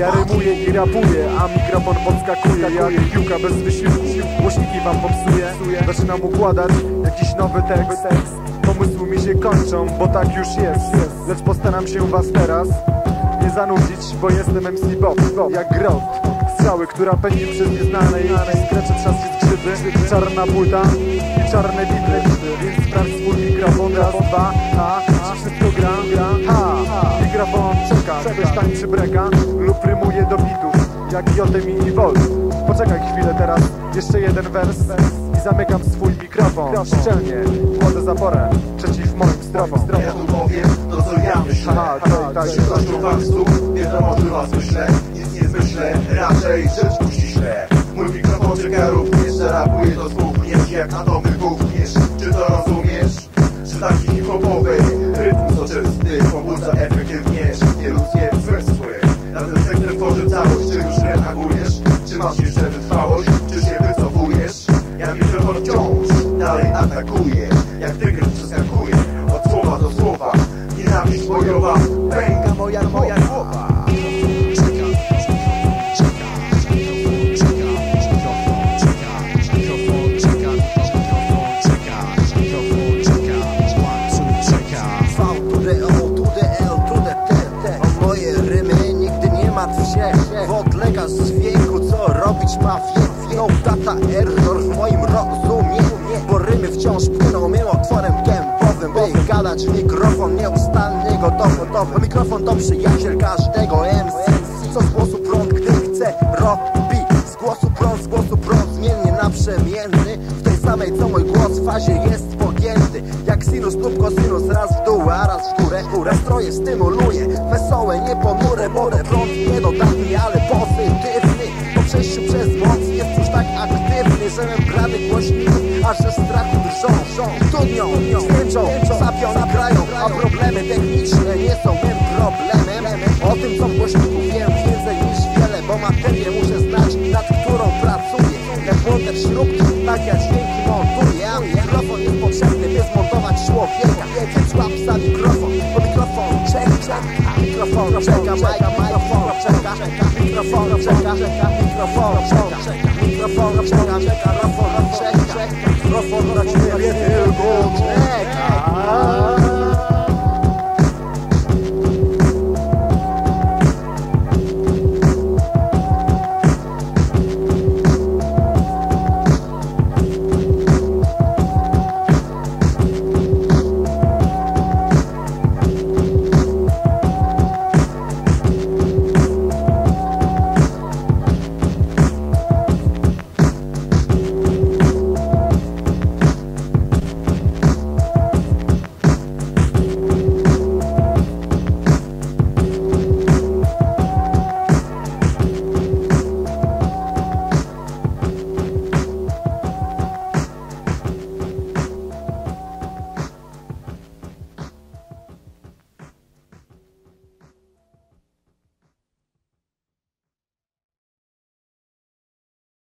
Ja rymuję i rapuję, a mikrofon podskakuje Jak piłka bez wysiłku, głośniki wam popsuje Zaczynam układać jakiś nowy tekst. Pomysły mi się kończą, bo tak już jest. Lecz postaram się was teraz nie zanudzić Bo jestem MC Bob, jak grot Strzały, która pędzi przez nieznane i skrecze trzaski skrzywy Czarna płyta i czarne bity Więc sprawdź swój mikrofon, raz, dwa, ha Czy wszystko gra? Ha! Mikrofon czeka, ktoś tańczy breka Lub rymuje do bitów, jak Jotem i Volt Poczekaj chwilę teraz, jeszcze jeden wers I zamykam swój mikrofon. Szczelnie, kładę zaporę Przeciw moim strofom. Ja tu powiem to co ja myślę. Aha, tak, tak. Przyszłością faktu Wiadomo, że was myślę Nic nie zmyślę, raczej rzecz uściśle Mój mikrofon czeka również Zarapuję to słów. Nie jak na wytrwałość? Czy się wycofujesz? Ja mikrofon wciąż Dalej atakuję Jak tygrys przeskakuje Od słowa do słowa Nienawiść bojowa wiek No data error w moim rozumieniu. Bo rymy wciąż płyną mym otworem gębowym By gadać mikrofon nieustannie gotowy gotowy. Mikrofon to przyjaciel każdego MC Co z głosu prąd, gdy chce robi Z głosu prąd, z głosu prąd Zmiennie naprzemienny W tej samej co mój głos w fazie jest pogięty. Jak sinus lub kosinus Raz w dół, a raz w górę. Nastroje stymuluje Wesołe, nie ponure Bo prąd niedodatni, ale Aż ze strachu drżą Studnią, święczą, sapią, nagrają A problemy techniczne nie są mym problemem. O tym co w głośniku wiem więcej niż wiele Bo materię muszę znać, nad którą pracuję. Jak śrubki, tak ja dźwięki montuję. A mikrofon jest potrzebny, by zmontować człowieka. Więc łap za mikrofon, bo mikrofon czeka Mikrofon czeka, mikrofon czeka Mikrofon czeka, mikrofon czeka microfone daqui, é meter gol. Ah.